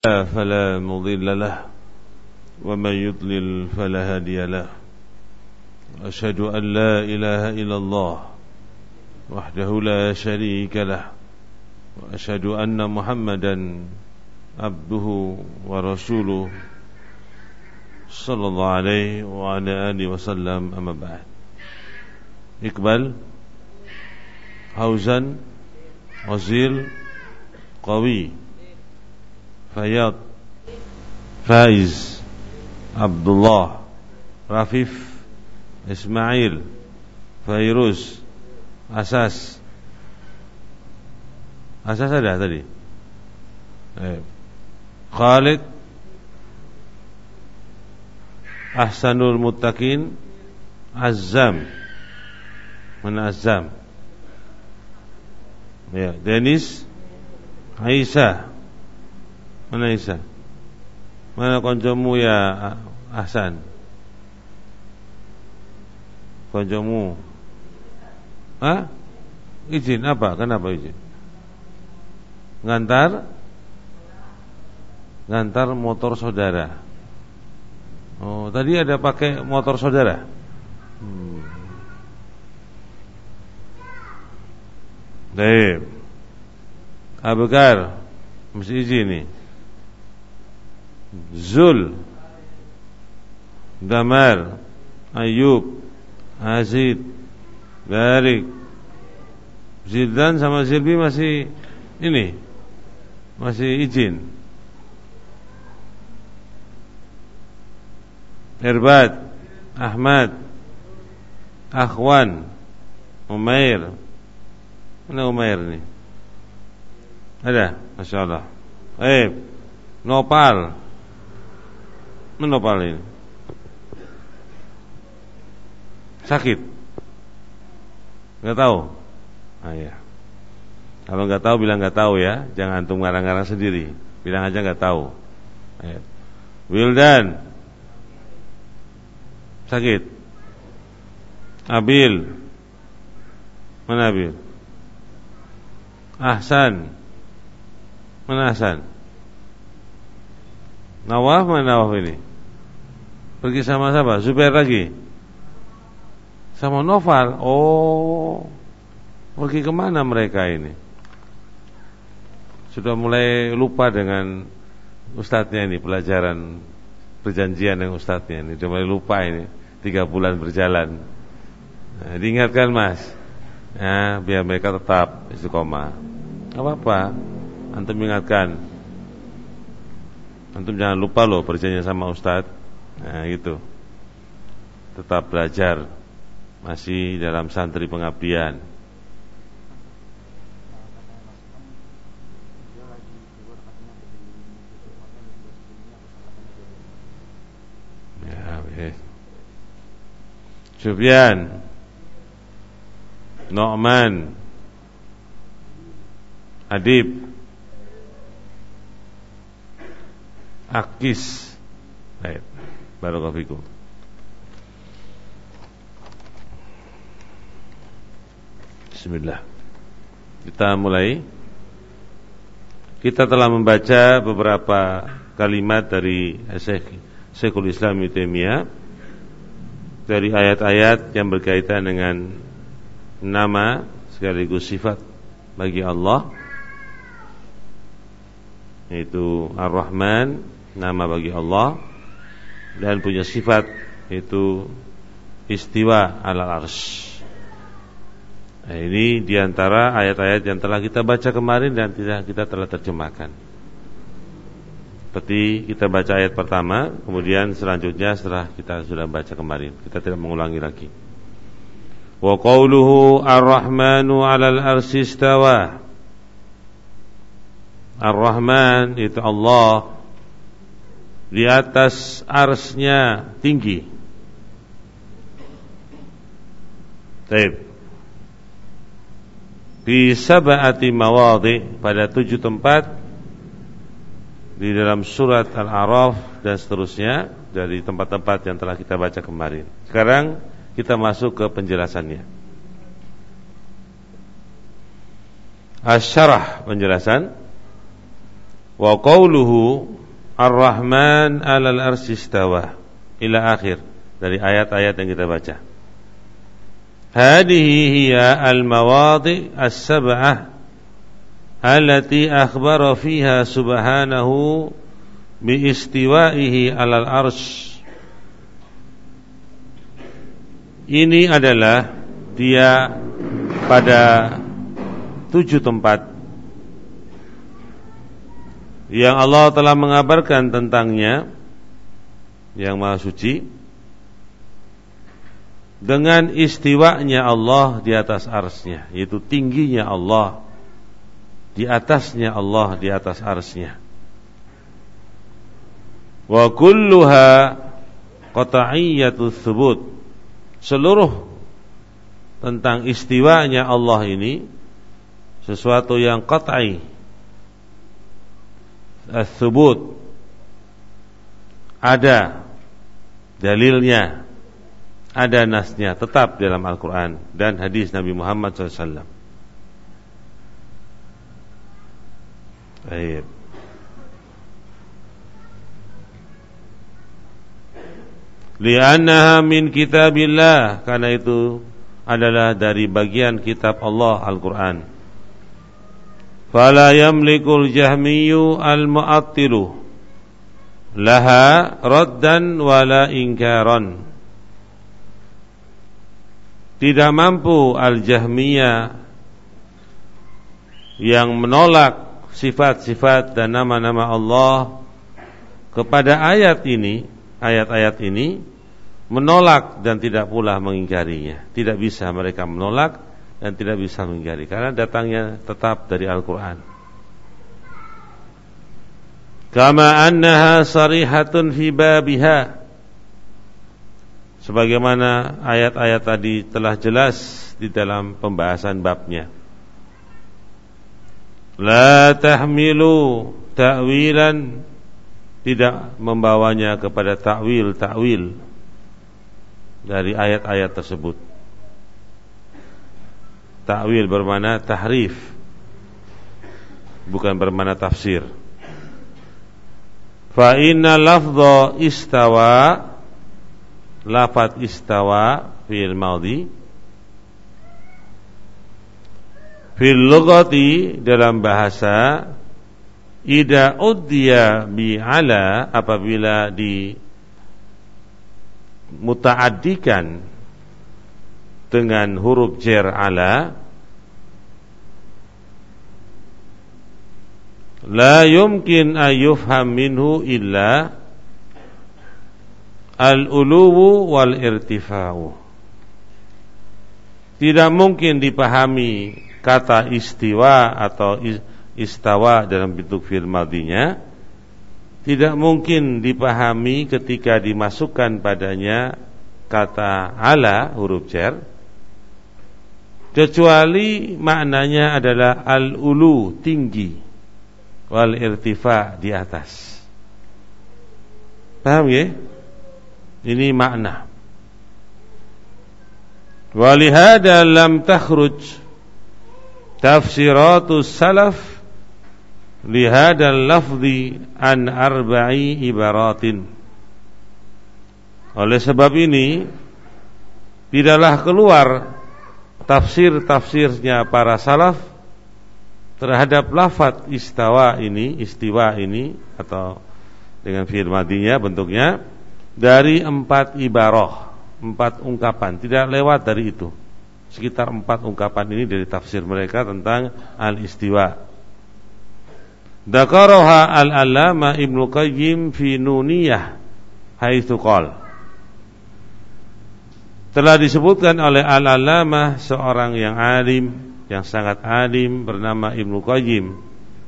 فلا مضل له ومن يضلل فلا هادي له. أشهد أن لا إله إلا الله وحده لا شريك له وأشهد أن محمدا عبده ورسوله صلى الله عليه وعلى آله وسلم. أما بعد إقبال هوزن وزير قوي. فياض فايز عبد الله رفيف إسماعيل فيروز أساس. أساس هذا تدري طيب. خالد أحسن المتقين عزام. من عزام؟ دينيس عيسى. Mana Isa? Mana koncomu ya Hasan? Koncomu? Hah? Izin apa? Kenapa izin? Ngantar? Ngantar motor saudara. Oh, tadi ada pakai motor saudara. Hmm. Baik. Abukar, mesti izin nih. Zul Damar Ayub Azid Barik. Zildan sama Zilbi masih Ini Masih izin. Irbad Ahmad Akhwan Umair. Mana Umair ini Ada Masya Allah. Baik. Nopal menopal ini? Sakit? Gak tahu? Ah ya. Kalau nggak tahu bilang nggak tahu ya, jangan antum ngarang-ngarang sendiri. Bilang aja nggak tahu. Ayo. Wildan sakit. Abil mana Abil? Ahsan mana Ahsan? Nawaf mana Nawaf ini? Pergi sama siapa? Zubair lagi? Sama Noval? Oh Pergi ke mana mereka ini? Sudah mulai lupa dengan Ustadznya ini Pelajaran perjanjian dengan Ustadznya ini Sudah mulai lupa ini Tiga bulan berjalan nah, Diingatkan mas ya, Biar mereka tetap istiqomah Apa-apa Antum ingatkan Antum jangan lupa loh perjanjian sama Ustadz Nah gitu. Tetap belajar Masih dalam santri pengabdian. Ya, ya. Sufyan Nu'man Adib Akis Barakallahu. Bismillah. Kita mulai. Kita telah membaca beberapa kalimat dari Syekh Syekhul Islam Taimiyah dari ayat-ayat yang berkaitan dengan nama sekaligus sifat bagi Allah yaitu Ar-Rahman nama bagi Allah dan punya sifat itu istiwa ala ars. Nah, ini di antara ayat-ayat yang telah kita baca kemarin dan tidak kita telah terjemahkan. Seperti kita baca ayat pertama, kemudian selanjutnya setelah kita sudah baca kemarin, kita tidak mengulangi lagi. Wa qawluhu ar-Rahmanu 'alal arsy istawa. Ar-Rahman itu Allah di atas arsnya tinggi. Taib. Di sab'ati mawadhi pada tujuh tempat di dalam surat Al-A'raf dan seterusnya dari tempat-tempat yang telah kita baca kemarin. Sekarang kita masuk ke penjelasannya. Asyarah penjelasan Wa qawluhu Ar-Rahman 'alal arsy istawa ila akhir dari ayat-ayat yang kita baca. Hadihi hiya al-mawadi' as-sab'ah allati akhbara fiha subhanahu bi istiwa'ihi 'alal arsy. Ini adalah dia pada tujuh tempat yang Allah telah mengabarkan tentangnya yang maha suci dengan istiwanya Allah di atas arsnya yaitu tingginya Allah di atasnya Allah di atas arsnya. Wa kulluha qat'iyyatu thubut seluruh tentang istiwanya Allah ini sesuatu yang qat'i as-subut ada dalilnya ada nasnya tetap dalam Al-Quran dan hadis Nabi Muhammad SAW. Baik. Liannaha min kitabillah karena itu adalah dari bagian kitab Allah Al-Quran. Fala yamlikul jahmiyu al-mu'attilu laha raddan wala ingkaran. Tidak mampu al-jahmiyah yang menolak sifat-sifat dan nama-nama Allah kepada ayat ini, ayat-ayat ini menolak dan tidak pula mengingkarinya. Tidak bisa mereka menolak dan tidak bisa mengingkari karena datangnya tetap dari Al-Qur'an. Kama annaha sarihatun fi babiha sebagaimana ayat-ayat tadi telah jelas di dalam pembahasan babnya. La tahmilu ta'wilan tidak membawanya kepada takwil-takwil dari ayat-ayat tersebut. Takwil bermana tahrif. Bukan bermana tafsir. Fa inna lafdha istawa Lafat istawa Fil maudi Fil lugati Dalam bahasa Ida uddiya bi ala Apabila di Muta'addikan Dengan huruf jer ala. La yumkin ayufham minhu illa al-uluwu wal irtifa'u tidak mungkin dipahami kata istiwa atau istawa dalam bentuk fil madinya tidak mungkin dipahami ketika dimasukkan padanya kata ala huruf jar kecuali maknanya adalah al-ulu tinggi wal irtifa di atas. Paham ya? Ini makna. Walihada lam takhruj tafsiratus salaf lihada lafzi an arba'i ibaratin. Oleh sebab ini tidaklah keluar tafsir-tafsirnya para salaf terhadap lafat istawa ini, istiwa ini atau dengan fi'il bentuknya dari empat ibarah, empat ungkapan, tidak lewat dari itu. Sekitar empat ungkapan ini dari tafsir mereka tentang al-istiwa. Dakaroha al-allama Ibnu Qayyim fi Nuniyah haitsu qala telah disebutkan oleh al-allamah seorang yang alim yang sangat alim bernama Ibnu Qayyim.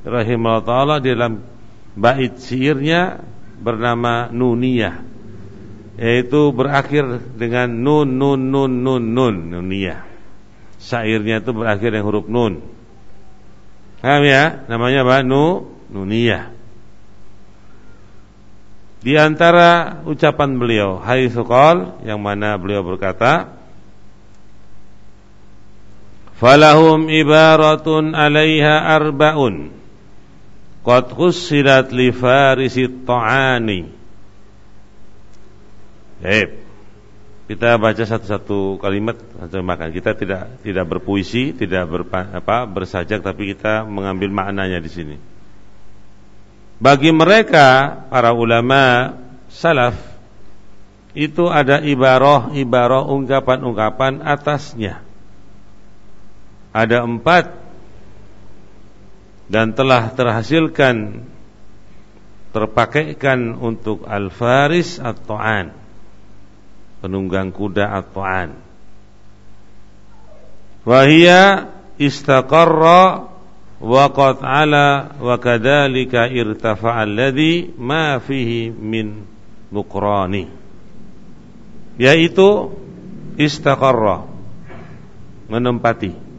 Rahimahullah taala dalam bait syairnya bernama Nuniyah. Yaitu berakhir dengan nun nun nun nun nun Nuniyah. Syairnya itu berakhir dengan huruf nun. Paham ya? Namanya apa? Nu Nuniyah di antara ucapan beliau Hai Sukol yang mana beliau berkata falahum ibaratun alaiha arbaun qad khussilat li farisi ta'ani Baik. Kita baca satu-satu kalimat makan. Kita tidak tidak berpuisi, tidak berpa, apa bersajak tapi kita mengambil maknanya di sini. Bagi mereka para ulama salaf itu ada ibarah-ibarah ungkapan-ungkapan atasnya. Ada empat dan telah terhasilkan terpakaikan untuk al-faris at-ta'an penunggang kuda at-ta'an wahia istaqarra ala wa kadzalika irtafa'a alladhi ma fihi min nuqrani yaitu istaqarra menempati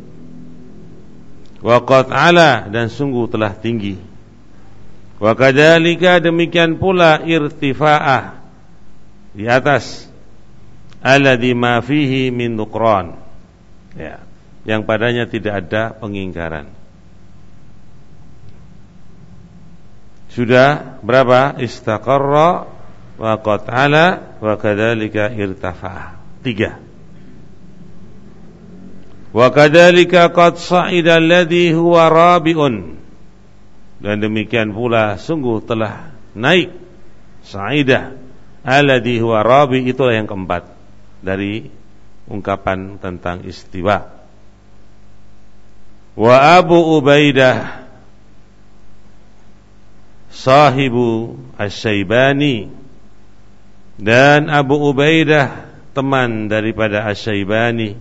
Waqat ala dan sungguh telah tinggi. Wa kadzalika demikian pula irtifa'ah di atas alladzi ma fihi min nuqran. Ya, yang padanya tidak ada pengingkaran. Sudah berapa? Istaqarra wa qad ala wa kadzalika irtafa'a. Tiga. Wa kadzalika qad sa'ida alladhi huwa rabi'un. Dan demikian pula sungguh telah naik sa'idah alladhi huwa rabi itulah yang keempat dari ungkapan tentang istiwa. Wa Abu Ubaidah sahibu Asy-Syaibani dan Abu Ubaidah teman daripada Asy-Syaibani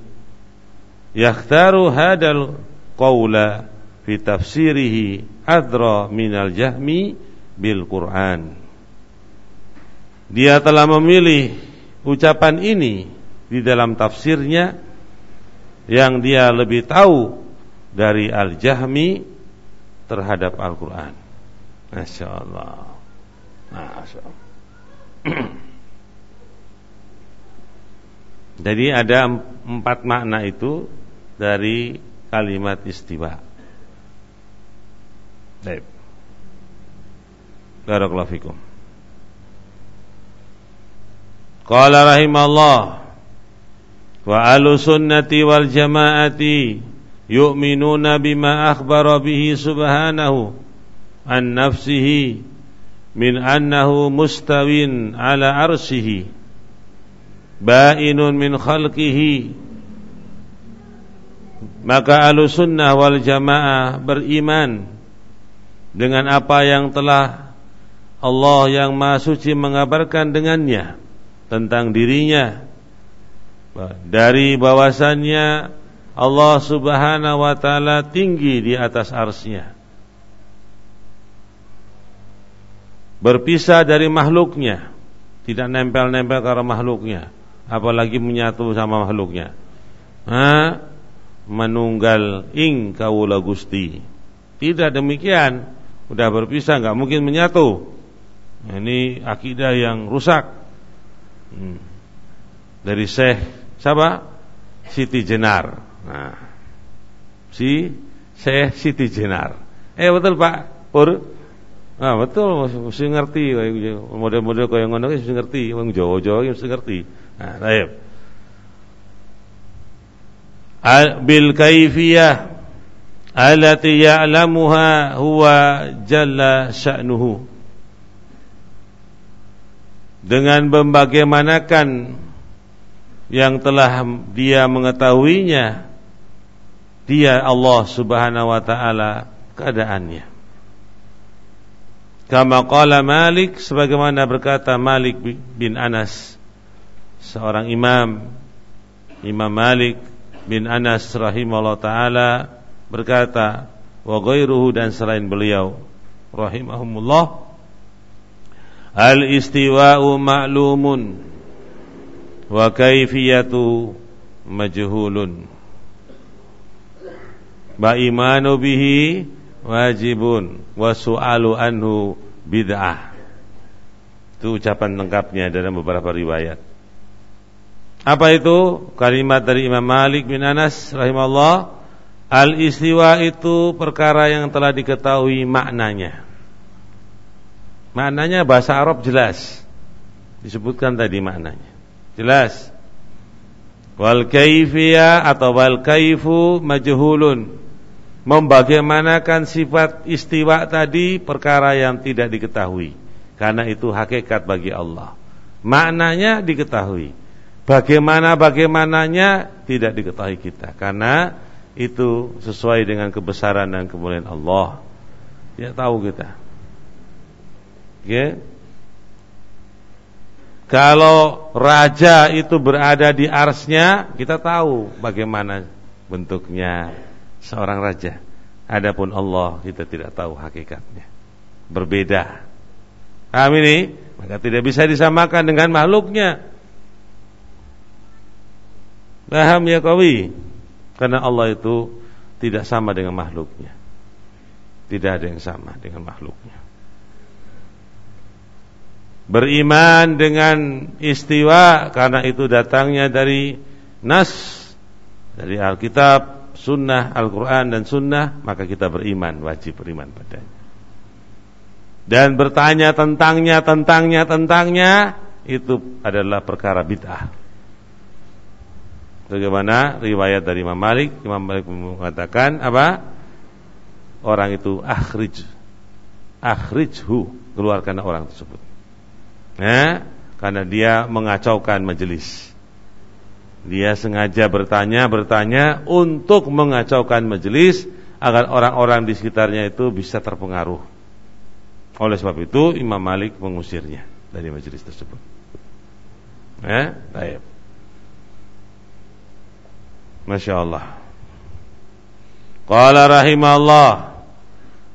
yakhtaru hadal qawla fi tafsirihi adra minal jahmi bil Quran. Dia telah memilih ucapan ini di dalam tafsirnya yang dia lebih tahu dari Al-Jahmi terhadap Al-Quran. Masya Allah. Masya Allah. Jadi ada empat makna itu dari kalimat istiwa. Baik. Barakallahu fikum. Qala rahimallah wa ahlu sunnati wal jama'ati yu'minuna bima akhbara bihi subhanahu an nafsihi min annahu mustawin ala arshihi ba'inun min khalqihi. Maka sunnah wal jamaah beriman dengan apa yang telah Allah yang Maha Suci mengabarkan dengannya tentang dirinya dari bahwasannya Allah Subhanahu wa taala tinggi di atas arsnya berpisah dari makhluknya tidak nempel-nempel karena makhluknya apalagi menyatu sama makhluknya ha? manunggal ing kawula Gusti. Tidak demikian, udah berpisah nggak mungkin menyatu. Ini akidah yang rusak. Hmm. Dari Syekh siapa? Siti Jenar. Nah, si Syekh Siti Jenar. Eh betul Pak Pur? Ah betul, mesti ngerti model-model kaya ngono mesti ngerti, wong Jawa-Jawa mesti ngerti. Nah, baik bil kaifiyah allati ya'lamuha huwa jalla sya'nuhu. Dengan membagaimanakan yang telah dia mengetahuinya dia Allah Subhanahu wa taala keadaannya kama qala Malik sebagaimana berkata Malik bin Anas seorang imam Imam Malik bin Anas rahimahullah taala berkata wa ghairuhu dan selain beliau rahimahumullah al istiwa'u ma'lumun wa kaifiyatu majhulun. Ba imanu bihi wajibun wa su'alu anhu bid'ah itu ucapan lengkapnya dalam beberapa riwayat apa itu? Kalimat dari Imam Malik bin Anas rahimahullah Al-istiwa itu perkara yang telah diketahui maknanya Maknanya bahasa Arab jelas. Disebutkan tadi maknanya. Jelas. Wal kaifiyah atau wal kaifu majhulun. Membagaimanakan sifat istiwa tadi perkara yang tidak diketahui karena itu hakikat bagi Allah. Maknanya diketahui. Bagaimana bagaimananya tidak diketahui kita karena itu sesuai dengan kebesaran dan kemuliaan Allah. Tidak tahu kita. Oke. Kalau raja itu berada di arsnya, kita tahu bagaimana bentuknya seorang raja. Adapun Allah kita tidak tahu hakikatnya. Berbeda. Paham ini? Maka tidak bisa disamakan dengan makhluknya. Paham ya kawi? Karena Allah itu tidak sama dengan makhluknya. Tidak ada yang sama dengan makhluknya. Beriman dengan istiwa karena itu datangnya dari nas dari Alkitab sunnah Al-Quran dan sunnah maka kita beriman wajib beriman padanya. Dan bertanya tentangnya tentangnya tentangnya itu adalah perkara bid'ah. Bagaimana riwayat dari Imam Malik? Imam Malik mengatakan apa? Orang itu akhrij. Akhrijhu keluarkan orang tersebut. Ya karena dia mengacaukan majelis dia sengaja bertanya, bertanya untuk mengacaukan majelis agar orang-orang di sekitarnya itu bisa terpengaruh. Oleh sebab itu Imam Malik mengusirnya dari majelis tersebut. Eh, baik. Masya Allah. Qala rahimahullah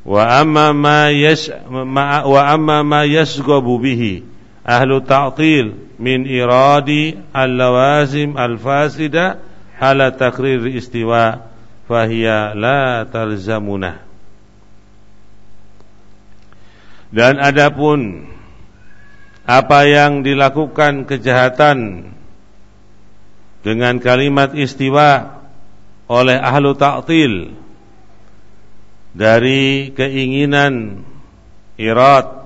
wa amma ma yas wa amma ma yasghabu bihi ahlu ta'til min iradi al-lawazim al-fasida ala takrir istiwa fahiya la talzamuna dan adapun apa yang dilakukan kejahatan dengan kalimat istiwa oleh ahlu ta'til dari keinginan irad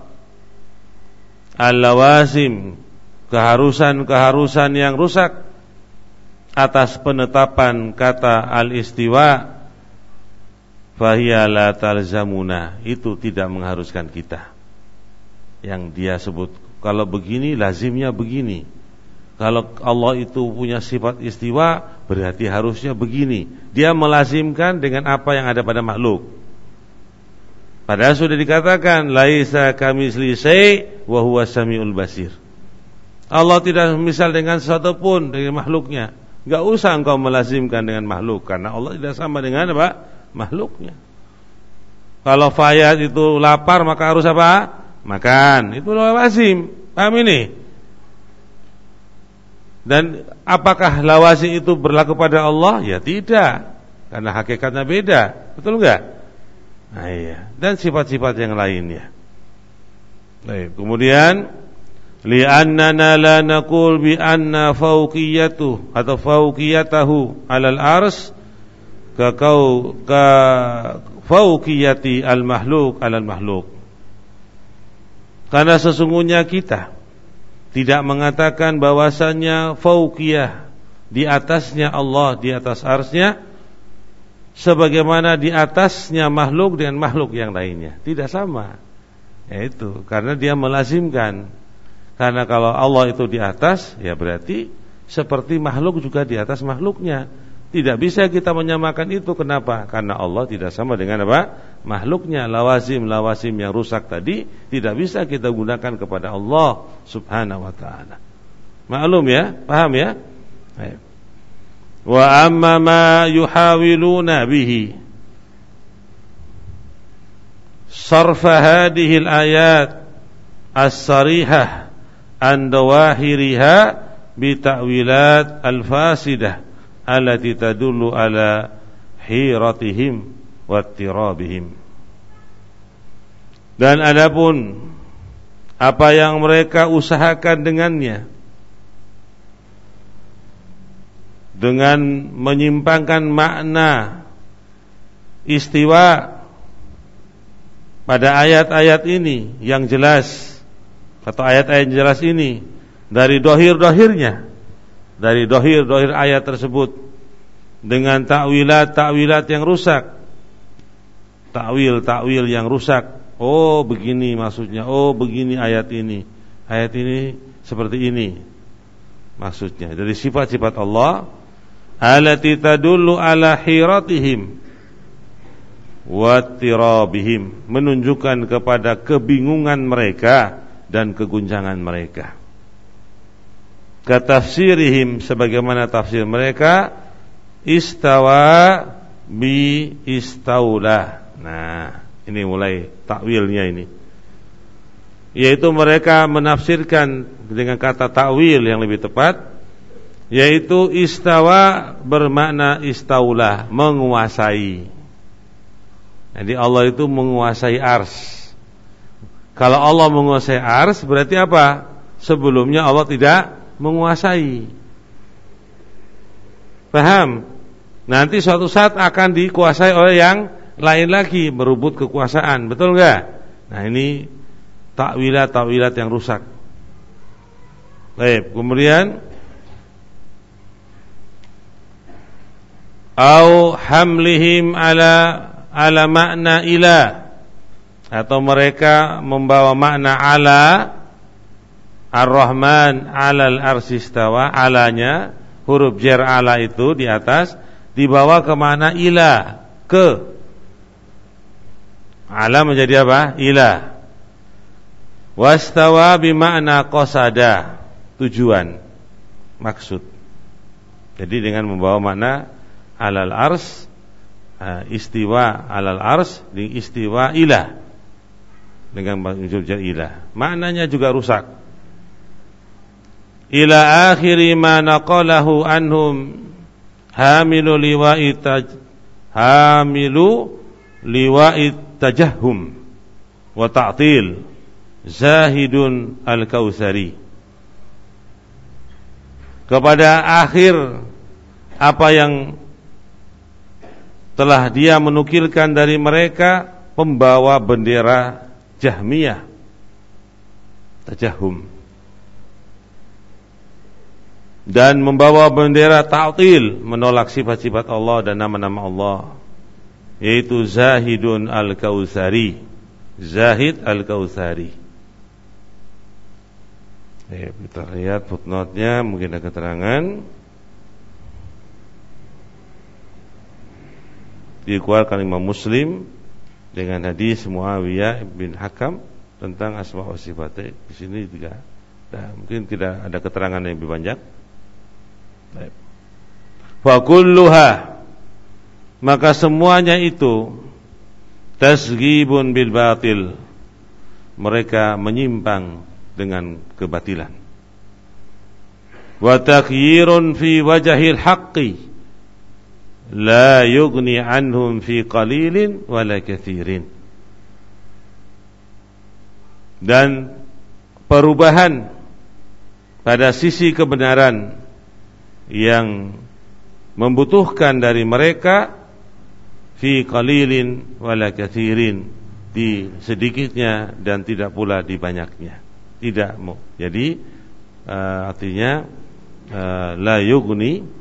al-lawazim. Keharusan-keharusan yang rusak atas penetapan kata al-istiwa fahiya la talzamuna. Itu tidak mengharuskan kita. Yang dia sebut kalau begini lazimnya begini. Kalau Allah itu punya sifat istiwa berarti harusnya begini. Dia melazimkan dengan apa yang ada pada makhluk padahal sudah dikatakan laisa kamisli syai wa huwa samiul basir Allah tidak misal dengan sesuatu pun dengan makhluknya. Gak usah engkau melazimkan dengan makhluk karena Allah tidak sama dengan apa? Makhluknya. Kalau fayat itu lapar maka harus apa? Makan. Itu lawazim. Paham ini? Dan apakah lawazim itu berlaku pada Allah? Ya tidak. Karena hakikatnya beda. Betul enggak? Nah, iya. Dan sifat-sifat yang lainnya. Baik, kemudian li'annana la naqul bi anna fawqiyatu atau fawqiyatahu 'alal ars ka kau ka fawqiyati al makhluk 'alal makhluk karena sesungguhnya kita tidak mengatakan bahwasanya fauqiyah di atasnya Allah di atas arsnya sebagaimana di atasnya makhluk dengan makhluk yang lainnya tidak sama yaitu karena dia melazimkan karena kalau Allah itu di atas, ya berarti seperti makhluk juga di atas makhluknya. Tidak bisa kita menyamakan itu. Kenapa? Karena Allah tidak sama dengan apa? Makhluknya. Lawazim-lawazim yang rusak tadi tidak bisa kita gunakan kepada Allah subhanahu wa ta'ala. Maklum ya? Paham ya? Ayo. Wa amma ma yuhawiluna bihi. Sarfa hadhihi al-ayat as-sarihah an dawahiriha bi al-fasidah dan adapun apa yang mereka usahakan dengannya dengan menyimpangkan makna istiwa pada ayat-ayat ini yang jelas atau ayat-ayat jelas ini dari dohir-dohirnya dari dohir-dohir ayat tersebut dengan takwilat-takwilat yang rusak takwil-takwil yang rusak. Oh begini maksudnya oh begini ayat ini ayat ini seperti ini maksudnya. Dari sifat-sifat Allah alati tadullu ala hiratihim watirabihim menunjukkan kepada kebingungan mereka dan keguncangan mereka. Katafsirihim sebagaimana tafsir mereka istawa bi istaula. Nah, ini mulai takwilnya ini. Yaitu mereka menafsirkan dengan kata takwil yang lebih tepat yaitu istawa bermakna istaula, menguasai. Jadi Allah itu menguasai ars. Kalau Allah menguasai ars berarti apa? Sebelumnya Allah tidak menguasai. Paham? Nanti suatu saat akan dikuasai oleh yang lain lagi merebut kekuasaan, betul enggak? Nah, ini takwilat-takwilat yang rusak. Baik, kemudian au hamlihim ala ala makna ila. Atau mereka membawa makna ala. Ar-Rahman alal arsistawa alanya. Huruf jar ala itu di atas dibawa ke mana ila ke. Ala menjadi apa? Ila. Wastawa bimakna qasada tujuan maksud. Jadi dengan membawa makna alal ars istiwa alal ars di istiwa ilah. Dengan maksud ilah. Maknanya juga rusak. Ila akhiri ma naqalahu anhum hamilu liwa'i taj hamilu liwa'i tajahhum wa ta'til zahidun al-kautsari kepada akhir apa yang telah dia menukilkan dari mereka pembawa bendera Jahmiyah Tajahum. Dan membawa bendera ta'til menolak sifat-sifat Allah dan nama-nama Allah yaitu Zahidun Al-Kautsari Zahid Al-Kautsari Ya, kita lihat footnote-nya mungkin ada keterangan dikeluarkan Imam Muslim dengan hadis Muawiyah bin Hakam tentang asma wa sifat. Di sini juga nah, mungkin tidak ada keterangan yang lebih banyak. Maka semuanya itu tasghibun bil batil. Mereka menyimpang dengan kebatilan. Wa takhyirun fi wajhil haqqi la yughni anhum fi qalilin wala kathirin. Dan perubahan pada sisi kebenaran yang membutuhkan dari mereka fi qalilin wala kathirin di sedikitnya dan tidak pula di banyaknya. Tidak mau jadi uh, artinya uh, la yughni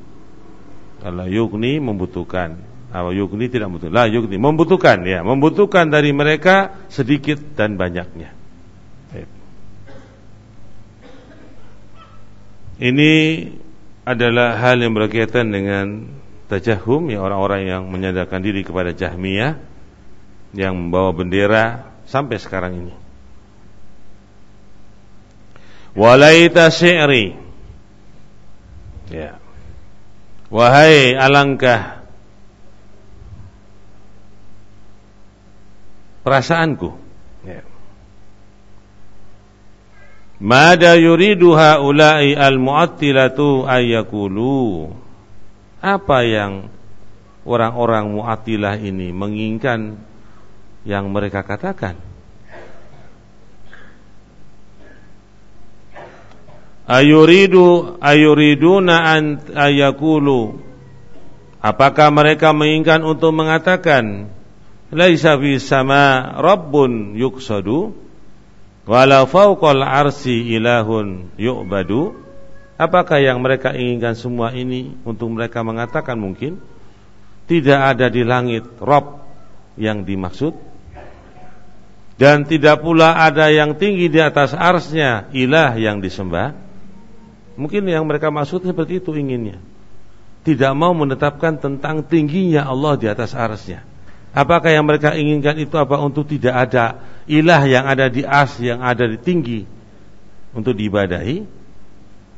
kalau yugni membutuhkan. Kalau yugni tidak membutuhkan. La yugni membutuhkan ya, membutuhkan dari mereka sedikit dan banyaknya. Ini adalah hal yang berkaitan dengan tajahum ya orang-orang yang menyadarkan diri kepada Jahmiyah yang membawa bendera sampai sekarang ini. Walaita syi'ri. Ya. Wahai alangkah perasaanku. Ya. Mada yuridu haula'i al-mu'attilatu ayyakulu. Apa yang orang-orang mu'attilah ini menginginkan yang mereka katakan ayuridu ayuriduna an ayakulu. Apakah mereka menginginkan untuk mengatakan laisa fis sama rabbun yuqsadu wala fawqal arsi ilahun yu'badu. Apakah yang mereka inginkan semua ini untuk mereka mengatakan mungkin? Tidak ada di langit rob yang dimaksud. Dan tidak pula ada yang tinggi di atas arsnya ilah yang disembah mungkin yang mereka maksud seperti itu inginnya. Tidak mau menetapkan tentang tingginya Allah di atas arsnya Apakah yang mereka inginkan itu apa untuk tidak ada ilah yang ada di as yang ada di tinggi untuk diibadahi?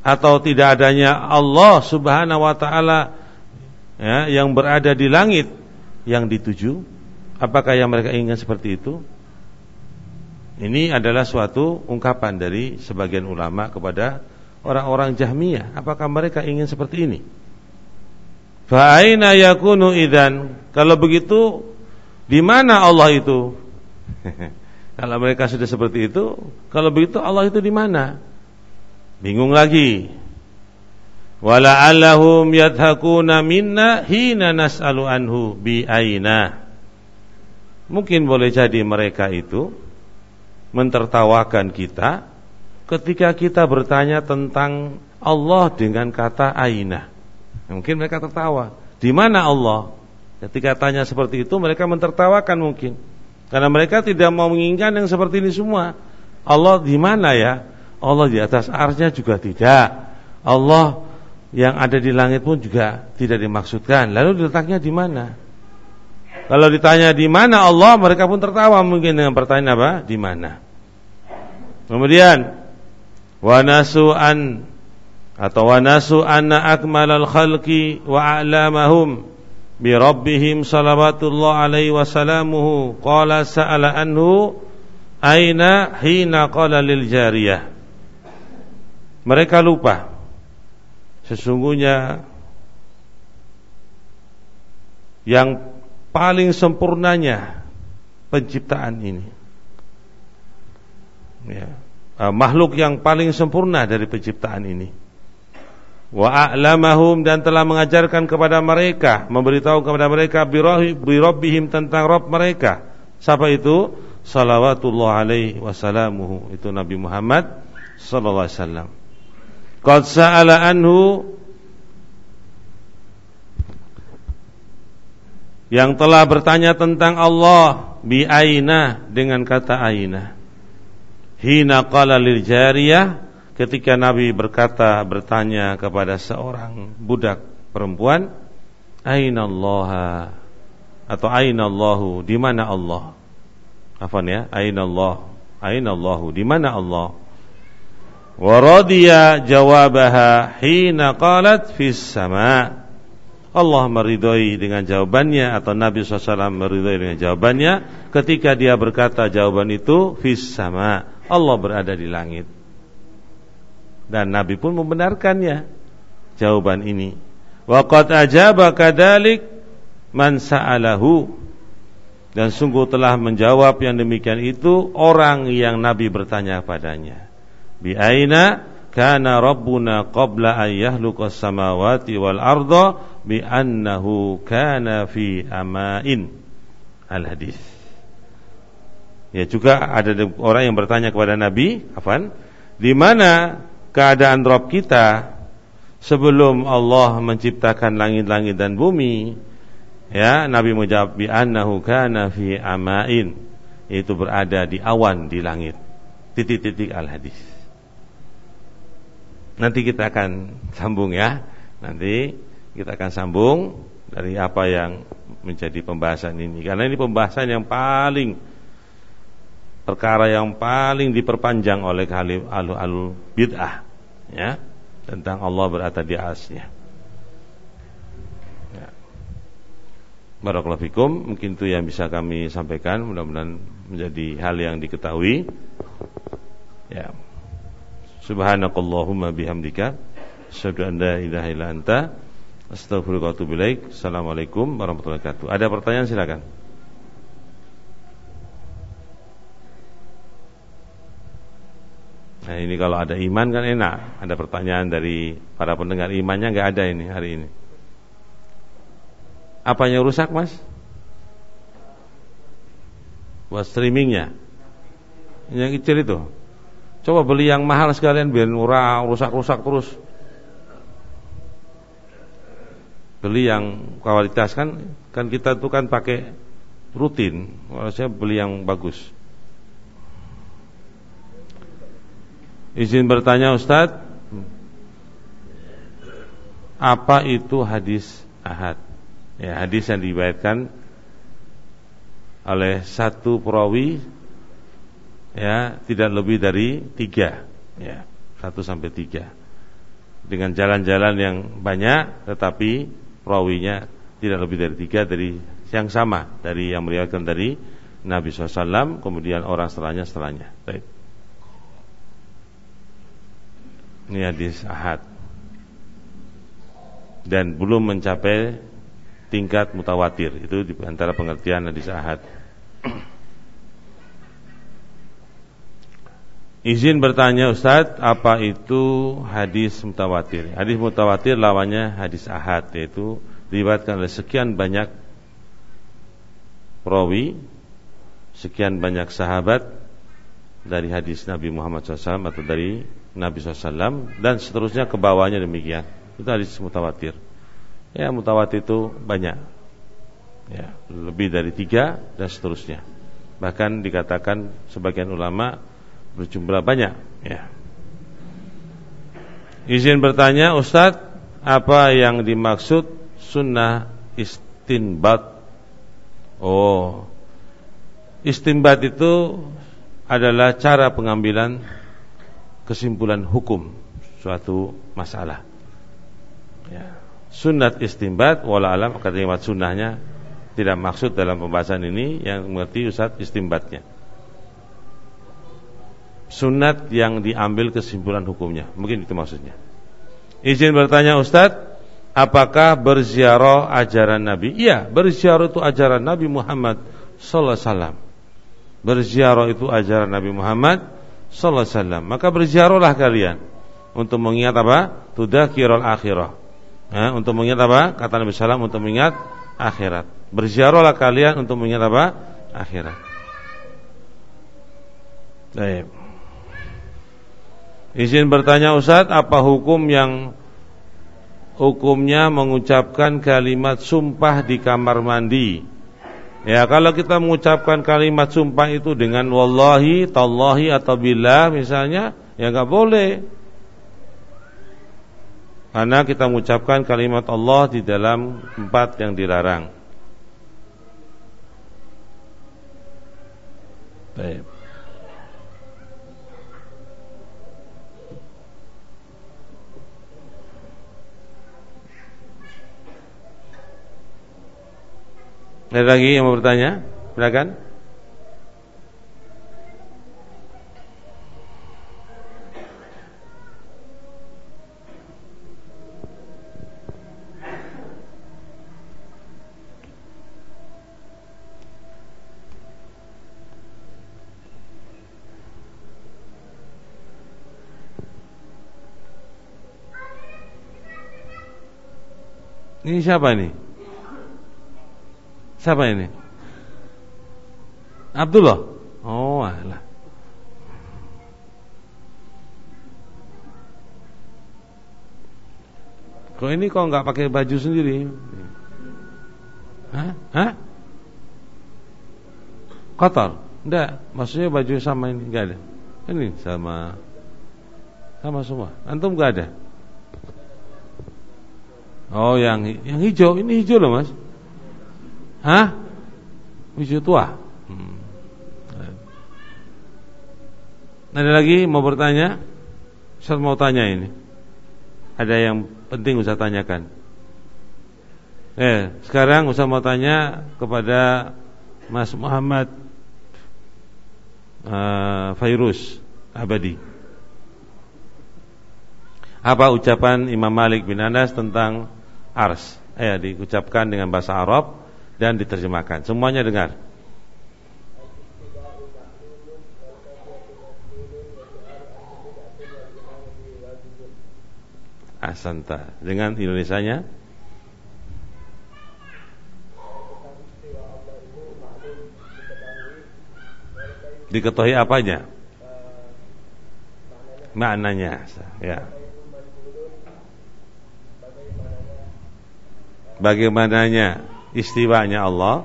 Atau tidak adanya Allah Subhanahu wa taala ya, yang berada di langit yang dituju? Apakah yang mereka inginkan seperti itu? Ini adalah suatu ungkapan dari sebagian ulama kepada orang-orang Jahmiyah apakah mereka ingin seperti ini fa aina yakunu idan kalau begitu di mana Allah itu? kalau mereka sudah seperti itu, kalau begitu Allah itu di mana? Bingung lagi. Wala'allahum yadhakuna minna hina nas'alu anhu bi aina. Mungkin boleh jadi mereka itu mentertawakan kita ketika kita bertanya tentang Allah dengan kata aina. Mungkin mereka tertawa. Di mana Allah? Ketika tanya seperti itu mereka mentertawakan mungkin. Karena mereka tidak mau menginginkan yang seperti ini semua. Allah di mana ya? Allah di atas arsnya juga tidak. Allah yang ada di langit pun juga tidak dimaksudkan. Lalu letaknya di mana? Kalau ditanya di mana Allah, mereka pun tertawa mungkin dengan pertanyaan apa? Di mana? Kemudian wa nasu an atau wa nasu anna akmalal khalqi wa a'lamahum bi rabbihim salawatullah alaihi wa salamuhu qala sa'ala anhu aina hina qala lil jariyah? Mereka lupa. Sesungguhnya yang paling sempurnanya penciptaan ini. Ya makhluk yang paling sempurna dari penciptaan ini. Wa a'lamahum dan telah mengajarkan kepada mereka memberitahu kepada mereka birabbihim tentang Rabb mereka. Siapa itu? Salawatullah alaihi wasalamuhu itu Nabi Muhammad sallallahu alaihi wasallam. Qad sa'ala anhu yang telah bertanya tentang Allah bi aina dengan kata aina hina qala lil jariyah ketika Nabi berkata bertanya kepada seorang budak perempuan, "Aina Allah?" atau "Aina Allahu?" Di mana Allah? Afan ya, "Aina Allah?" "Aina Allahu?" Di mana Allah? Wa radiya jawabaha hina qalat fis sama. Allah meridhoi dengan jawabannya atau Nabi SAW meridhoi dengan jawabannya ketika dia berkata jawaban itu fis sama. Allah berada di langit. Dan Nabi pun membenarkannya jawaban ini. Waqad ajaba kadalik man sa'alahu dan sungguh telah menjawab yang demikian itu orang yang Nabi bertanya padanya. Bi aina kana rabbuna qabla an yahluqas samawati wal arda bi annahu kana fi amain. Al hadis. Ya juga ada orang yang bertanya kepada Nabi, afan, di mana keadaan Rob kita sebelum Allah menciptakan langit-langit dan bumi? Ya Nabi menjawab bi annahu kana fi amain. Itu berada di awan di langit. Titik-titik al hadis nanti kita akan sambung ya. Nanti kita akan sambung dari apa yang menjadi pembahasan ini. Karena ini pembahasan yang paling perkara yang paling diperpanjang oleh ahlu bid'ah ya tentang Allah berada di atasnya. Ya. Barakallahu fikum, mungkin itu yang bisa kami sampaikan, mudah-mudahan menjadi hal yang diketahui. Ya. Subhanakallahumma bihamdika asyhadu an la ilaha illa anta astaghfiruka wa atubu ilaik. Assalamualaikum warahmatullahi wabarakatuh. Ada pertanyaan silakan. Nah ini kalau ada iman kan enak Ada pertanyaan dari para pendengar Imannya nggak ada ini hari ini Apanya rusak mas? buat streamingnya. Yang kecil itu. Coba beli yang mahal sekalian biar murah, rusak-rusak terus. Beli yang kualitas kan kan kita tuh kan pakai rutin. Harusnya beli yang bagus. Izin bertanya Ustadz Apa itu hadis ahad? Ya hadis yang dibaitkan Oleh satu perawi ya tidak lebih dari tiga ya satu sampai tiga. Dengan jalan-jalan yang banyak tetapi perawinya tidak lebih dari tiga dari yang sama dari yang meriwayatkan dari Nabi SAW kemudian orang setelahnya setelahnya. Baik. Ini hadis ahad. Dan belum mencapai tingkat mutawatir. Itu di antara pengertian hadis ahad. Izin bertanya Ustaz, apa itu hadis mutawatir? Hadis mutawatir lawannya hadis ahad, yaitu diriwayatkan oleh sekian banyak perawi, sekian banyak sahabat dari hadis Nabi Muhammad SAW atau dari Nabi SAW dan seterusnya ke bawahnya demikian. Itu hadis mutawatir. Ya mutawatir itu banyak, ya lebih dari tiga dan seterusnya. Bahkan dikatakan sebagian ulama berjumlah banyak ya. Izin bertanya Ustadz Apa yang dimaksud sunnah istinbat Oh Istinbat itu adalah cara pengambilan kesimpulan hukum suatu masalah ya. Sunat istinbat Wala alam kata sunnahnya Tidak maksud dalam pembahasan ini Yang mengerti Ustadz istinbatnya sunat yang diambil kesimpulan hukumnya. Mungkin itu maksudnya. Izin bertanya Ustadz, apakah berziarah ajaran Nabi? Iya, berziarah itu ajaran Nabi Muhammad sallallahu alaihi wasallam. Berziarah itu ajaran Nabi Muhammad sallallahu alaihi wasallam. Maka berziarahlah kalian untuk mengingat apa? Tudzakirul akhirah. Eh, untuk mengingat apa? Kata Nabi sallam untuk mengingat akhirat. Berziarahlah kalian untuk mengingat apa? Akhirat. Baik. Izin bertanya Ustaz, apa hukum yang hukumnya mengucapkan kalimat sumpah di kamar mandi? Ya, kalau kita mengucapkan kalimat sumpah itu dengan wallahi, tallahi atau billah misalnya, ya enggak boleh. Karena kita mengucapkan kalimat Allah di dalam tempat yang dilarang. Baik. Ada lagi yang mau bertanya? Silakan. Ini siapa ini? Siapa ini? Abdullah. Oh, alah. Kok ini kok nggak pakai baju sendiri? Hah? Hah? Kotor? Enggak, maksudnya baju sama ini enggak ada. Ini sama sama semua. Antum enggak ada? Oh, yang yang hijau, ini hijau loh, Mas. Hah? Hijau tua. Hmm. Ada lagi mau bertanya? Ustaz mau tanya ini. Ada yang penting Ustaz tanyakan. Eh, sekarang Ustaz mau tanya kepada Mas Muhammad uh, Fairuz Abadi. Apa ucapan Imam Malik bin Anas tentang ars? Eh, diucapkan dengan bahasa Arab dan diterjemahkan. Semuanya dengar. Asanta dengan Indonesianya Diketahui apanya? Maknanya, ya. Bagaimananya istiwanya Allah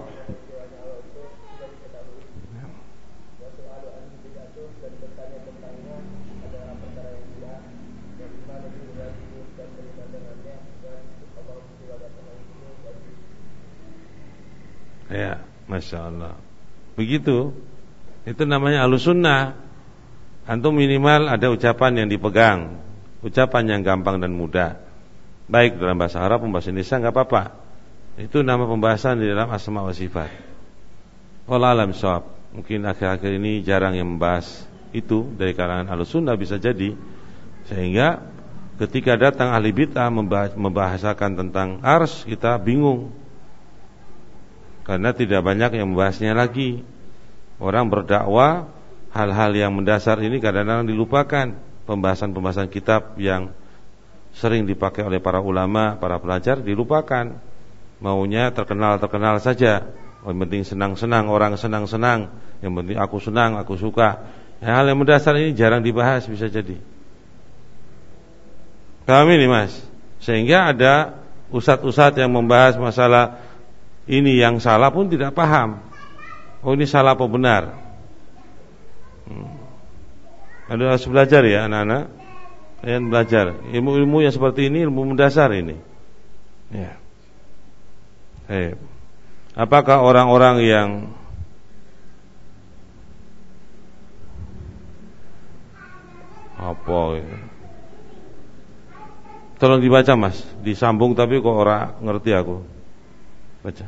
Ya, masya Allah. Begitu. Itu namanya alusunnah. Antum minimal ada ucapan yang dipegang, ucapan yang gampang dan mudah. Baik dalam bahasa Arab, bahasa Indonesia nggak apa-apa. Itu nama pembahasan di dalam asma wa sifat. Allah alam soab. Mungkin akhir-akhir ini jarang yang membahas itu dari kalangan alusunnah bisa jadi. Sehingga ketika datang ahli bid'ah membahasakan tentang ars kita bingung karena tidak banyak yang membahasnya lagi. Orang berdakwah hal-hal yang mendasar ini kadang-kadang dilupakan. Pembahasan-pembahasan kitab yang sering dipakai oleh para ulama, para pelajar dilupakan. Maunya terkenal-terkenal saja. Oh, yang penting senang-senang, orang senang-senang. Yang penting aku senang, aku suka. Hal yang mendasar ini jarang dibahas bisa jadi. Kami ini mas? Sehingga ada ustadz-ustadz yang membahas masalah ini yang salah pun tidak paham. Oh ini salah apa benar? Hmm. Ada harus belajar ya anak-anak. Kalian belajar ilmu-ilmu yang seperti ini ilmu mendasar ini. Ya. Hey. Apakah orang-orang yang apa ya? Tolong dibaca mas Disambung tapi kok orang ngerti aku Baca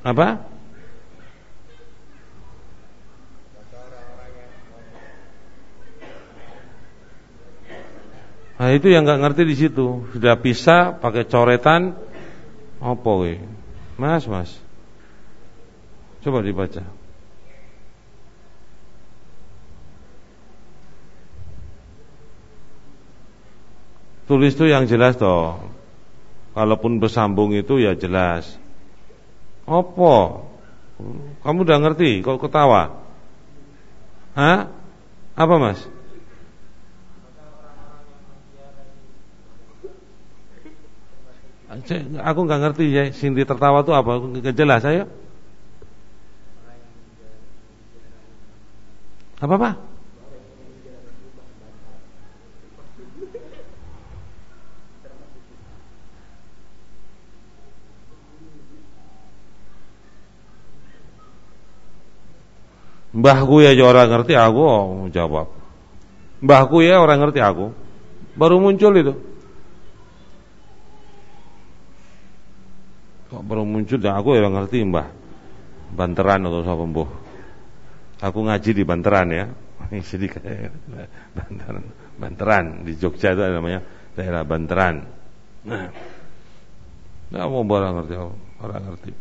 Apa? Nah itu yang nggak ngerti di situ sudah bisa pakai coretan apa we? Mas, mas. Coba dibaca. Tulis itu yang jelas toh. Kalaupun bersambung itu ya jelas. Apa? Kamu udah ngerti kok ketawa? Hah? Apa mas? Aku nggak ngerti ya Cindy tertawa itu apa? Nggak jelas saya. Apa pak? Mbahku ya orang ngerti aku oh, jawab. Mbahku ya orang ngerti aku. Baru muncul itu. Muncul dan aku ya orang ngerti mbah. Banteran atau siapa mbuh. Aku ngaji di Banteran ya. Jadi kayak Banteran, Banteran di Jogja itu namanya daerah Banteran. Nah, nggak mau orang ngerti, orang ngerti.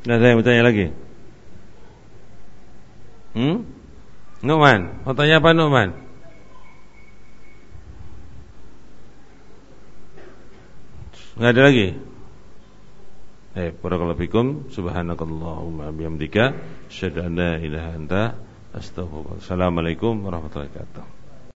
Nah saya mau tanya lagi Hmm? Numan Mau tanya apa Numan? Nggak ada lagi? Eh, barakallahu fikum subhanakallahumma bihamdika asyhadu an la ilaha anta astaghfiruka. Assalamualaikum warahmatullahi wabarakatuh.